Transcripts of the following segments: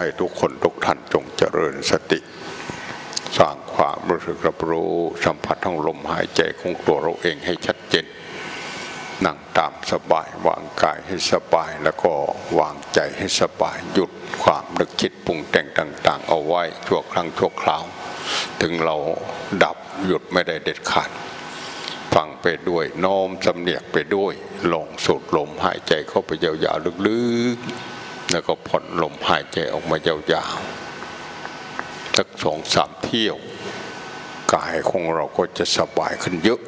ให้ทุกคนทุกท่านจงเจริญสติ สร้างความรู้สึกรับรู้สัมผัสทั้งลมหายใจของตัวเราเองให้ชัดเจนนั่งตามสบายวางกายให้สบายแล้วก็วางใจให้สบายหยุดความนึกคิดปรุงแต่งต่าง ๆ เอาไว้ชั่วครั้งชั่วคราว ถึงเราดับหยุดไม่ได้เด็ดขาดฟังไปด้วยโน้มสำเนียกไปด้วยลงสูดลมหายใจเข้าไปยาวๆลึกๆ แล้วก็ผ่อนลมหายใจออกมายาวๆสักสองสามเที่ยว กายของเราก็จะสบายขึ้นเยอะ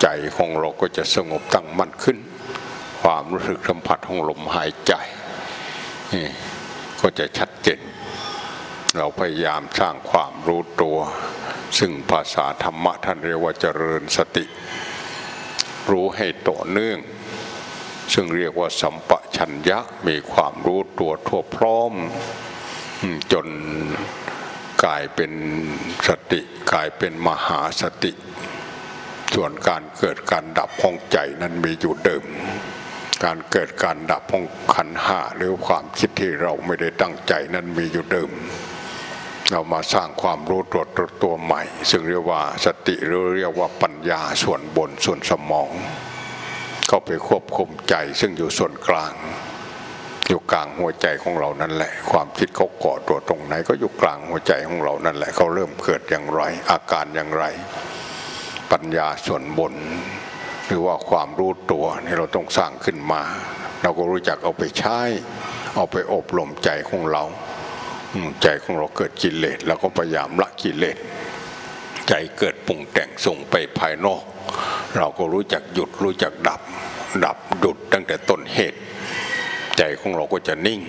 ใจของเราก็จะสงบตั้งมั่นขึ้น ความรู้สึกสัมผัสของลมหายใจก็จะชัดเจน เราพยายามสร้างความรู้ตัว ซึ่งภาษาธรรมะท่านเรียกว่าเจริญสติ รู้ให้ต่อเนื่อง ซึ่งเรียกว่าสัมปชัญญะมีความรู้ตัวทั่วพร้อม จนกลายเป็นสติกลายเป็นมหาสติ ส่วนการเกิดการดับของใจนั้นมีอยู่เดิม การเกิดการดับของขันห้าหรือความคิดที่เราไม่ได้ตั้งใจนั้นมีอยู่เดิม เรามาสร้างความรู้ตัวตัวตัวใหม่ ซึ่งเรียกว่าสติหรือเรียกว่าปัญญาส่วนบนส่วนสมอง เข้าไปควบคุมใจซึ่งอยู่ส่วนกลาง อยู่กลางหัวใจของเรานั่นแหละ ความคิดเขาเกาะตัวตรงไหนก็อยู่กลางหัวใจของเรานั่นแหละเขาเริ่มเกิดอย่างไร อาการอย่างไร ปัญญาส่วนบน หรือว่าความรู้ตัวนี่เราต้องสร้างขึ้นมา เราก็รู้จักเอาไปใช้ เอาไปอบรมใจของเราใจของเราเกิดกิเลสเราก็พยายามละกิเลสใจเกิดปรุงแต่งส่งไปภายนอก เราก็รู้จักหยุดรู้จักดับ ดับดุดตั้งแต่ต้นเหตุ ใจของเราก็จะนิ่ง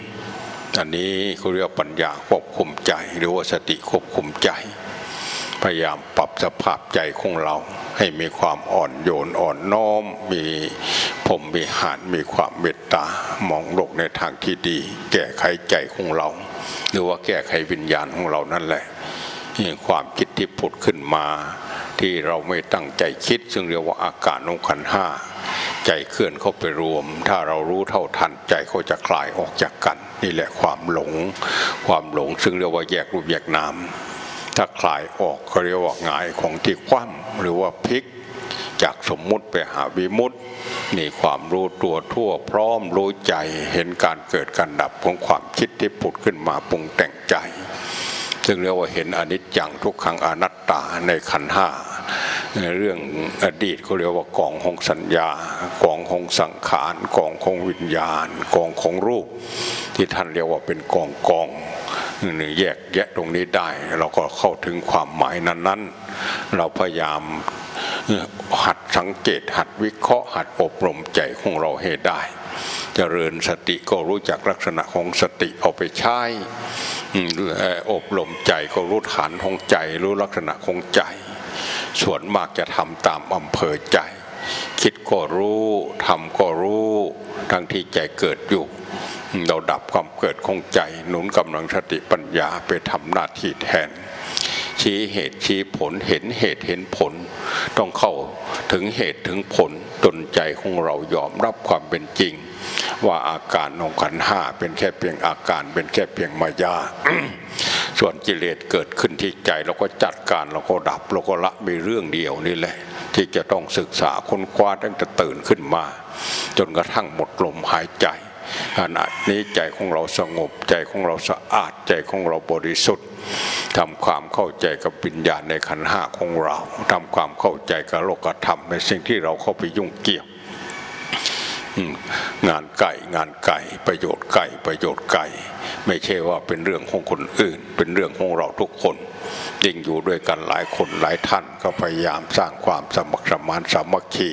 อันนี้เขาเรียกปัญญาควบคุมใจ หรือว่าสติควบคุมใจ พยายามปรับสภาพใจของเรา ให้มีความอ่อนโยนอ่อนน้อม มีผมมีหานมีความเมตตามองโลกในทางที่ดี แก้ไขใจของเรา หรือว่าแก้ไขวิญญาณของเรานั่นแหละความคิดที่ผุดขึ้นมา ที่เราไม่ตั้งใจคิด ซึ่งเรียกว่าอาการองขันห้าใจเคลื่อนเข้าไปรวม ถ้าเรารู้เท่าทันใจเขาจะคลายออกจากกัน นี่แหละความหลง ความหลง ซึ่งเรียกว่าแยกรูปแยกนามถ้าคลายออกเขาเรียกว่าหงายของที่คว่ำหรือว่าพลิกจากสมมุติไปหาวิมุตตินี่ความรู้ตัวทั่วพร้อมรู้ใจเห็นการเกิดการดับของความคิดที่ผุดขึ้นมาปรุงแต่งใจ ซึ่งเรียกว่าเห็นอนิจจังทุกขังอนัตตาในขันห้าในเรื่องอดีตเขาเรียกว่ากองของสัญญากองของสังขารกองของวิญญาณกองของรูป ที่ท่านเรียกว่าเป็นกองกองหนึ่งแยกแยะตรงนี้ได้ เราก็เข้าถึงความหมายนั้นๆ เราพยายามหัดสังเกตหัดวิเคราะห์หัดอบรมใจของเราให้ได้ เจริญสติก็รู้จักลักษณะของสติเอาไปใช้อบรมใจก็รู้ฐานของใจ รู้ลักษณะของใจ ส่วนมากจะทำตามอำเภอใจ คิดก็รู้ทำก็รู้ทั้งที่ใจเกิดอยู่เราดับความเกิดของใจหนุนกำลังสติปัญญาไปทำหน้าที่แทน ชี้เหตุชี้ผลเห็นเหตุเห็นผล ต้องเข้าถึงเหตุถึงผลตนใจของเรายอมรับความเป็นจริง ว่าอาการของขันห้าเป็นแค่เพียงอาการเป็นแค่เพียงมายาส่วนกิเลสเกิดขึ้นที่ใจเราก็จัดการเราก็ดับเราก็ละมีเรื่องเดียวนี่แหละ ที่จะต้องศึกษาค้นคว้าตั้งแต่ตื่นขึ้นมา จนกระทั่งหมดลมหายใจ ขณะนี้ใจของเราสงบใจของเราสะอาดใจของเราบริสุทธิ์ทำความเข้าใจกับปัญญาในขันห้าของเราทำความเข้าใจกับโลกธรรมในสิ่งที่เราเข้าไปยุ่งเกี่ยว งานไก่งานไก่ประโยชน์ไก่ประโยชน์ไก่ไม่ใช่ว่าเป็นเรื่องของคนอื่น เป็นเรื่องของเราทุกคนยิ่งอยู่ด้วยกันหลายคนหลายท่านก็พยายามสร้างความสมัครสมานสามัคคี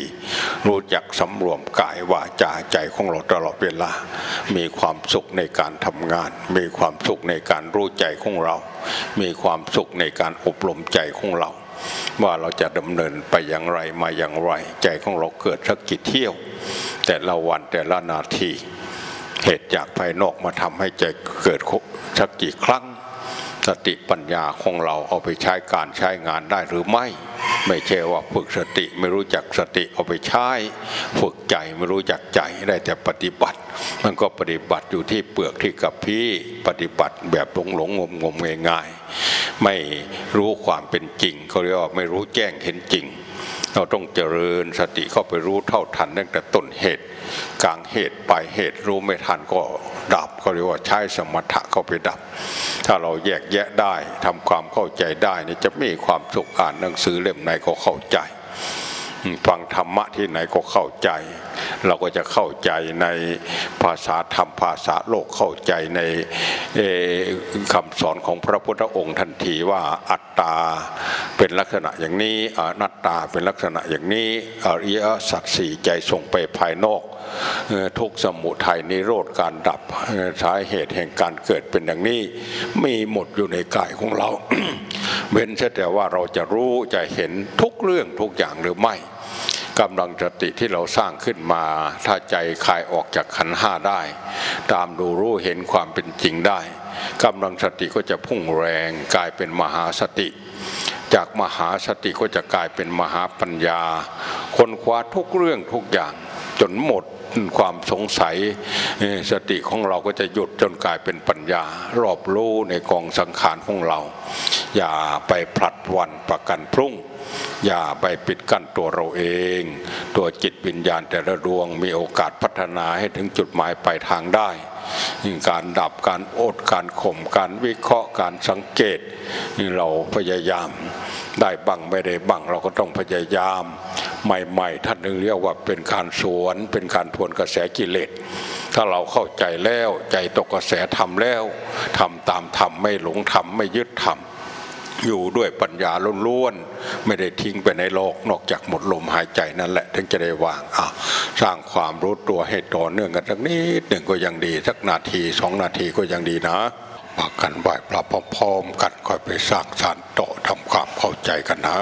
รู้จักสำรวมกายวาจาใจของเราตลอดเวลา มีความสุขในการทำงาน มีความสุขในการรู้ใจของเรา มีความสุขในการอบรมใจของเราว่าเราจะดำเนินไปอย่างไรมาอย่างไร ใจของเราเกิดสักกี่เที่ยว แต่ละวันแต่ละนาที เหตุจากภายนอกมาทำให้ใจเกิดสักกี่ครั้ง สติปัญญาของเราเอาไปใช้การใช้งานได้หรือไม่ ไม่ใช่ว่าฝึกสติไม่รู้จักสติเอาไปใช้ ฝึกใจไม่รู้จักใจได้แต่ปฏิบัติ มันก็ปฏิบัติอยู่ที่เปลือกที่กับพี่ปฏิบัติแบบหลงหลงงมงมง่ายๆไม่รู้ความเป็นจริงเขาเรียกว่าไม่รู้แจ้งเห็นจริง เราต้องเจริญสติเข้าไปรู้เท่าทันตั้งแต่ต้นเหตุ กลางเหตุปลายเหตุรู้ไม่ทันก็ดับเขาเรียกว่าใช้สมถะเข้าไปดับ ถ้าเราแยกแยะได้ทำความเข้าใจได้นี่จะมีความสุขอ่านหนังสือเล่มไหนก็เข้าใจ ฟังธรรมะที่ไหนก็เข้าใจ เราก็จะเข้าใจในภาษาธรรมภาษาโลกเข้าใจในคำสอนของพระพุทธองค์ทันทีว่าอัตตาเป็นลักษณะอย่างนี้อนัตตาเป็นลักษณะอย่างนี้อริยสัจสี่ใจส่งไปภายนอกทุกสมุทัยนิโรธการดับสาเหตุแห่งการเกิดเป็นอย่างนี้ มีหมดอยู่ในกายของเรา เว้นแต่ว่าเราจะรู้จะเห็นทุกเรื่องทุกอย่างหรือไม่ กำลังสติที่เราสร้างขึ้นมา ถ้าใจคลายออกจากขันห้าได้ ตามดูรู้เห็นความเป็นจริงได้กำลังสติก็จะพุ่งแรงกลายเป็นมหาสติ จากมหาสติก็จะกลายเป็นมหาปัญญา คนคว้าทุกเรื่องทุกอย่างจนหมดความสงสัยสติของเราก็จะหยุดจนกลายเป็นปัญญา รอบรู้ในกองสังขารของเรา อย่าไปผลัดวันประกันพรุ่ง อย่าไปปิดกั้นตัวเราเอง ตัวจิตวิญญาณแต่ละดวงมีโอกาสพัฒนาให้ถึงจุดหมายปลายทางได้การดับการอดการข่มการวิเคราะห์การสังเกตนี่เราพยายามได้บังไม่ได้บังเราก็ต้องพยายาม ใหม่ๆท่านนึงเรียกว่าเป็นการสวน เป็นการทวนกระแสกิเลสถ้าเราเข้าใจแล้วใจตกกระแสทำแล้วทำตามธรรมไม่หลงธรรมไม่ยึดธรรม อยู่ด้วยปัญญาล้วนๆไม่ได้ทิ้งไปในโลกนอกจากหมดลมหายใจนั่นแหละ ถึงจะได้วางอะสร้างความรู้ตัวให้ต่อเนื่องกันสักนิดหนึ่งก็ยังดีสักนาทีสองนาทีก็ยังดีนะปากกันไหวปลาพร้อมๆกันค่อยไปสร้างสารต่อทำความเข้าใจกันนะ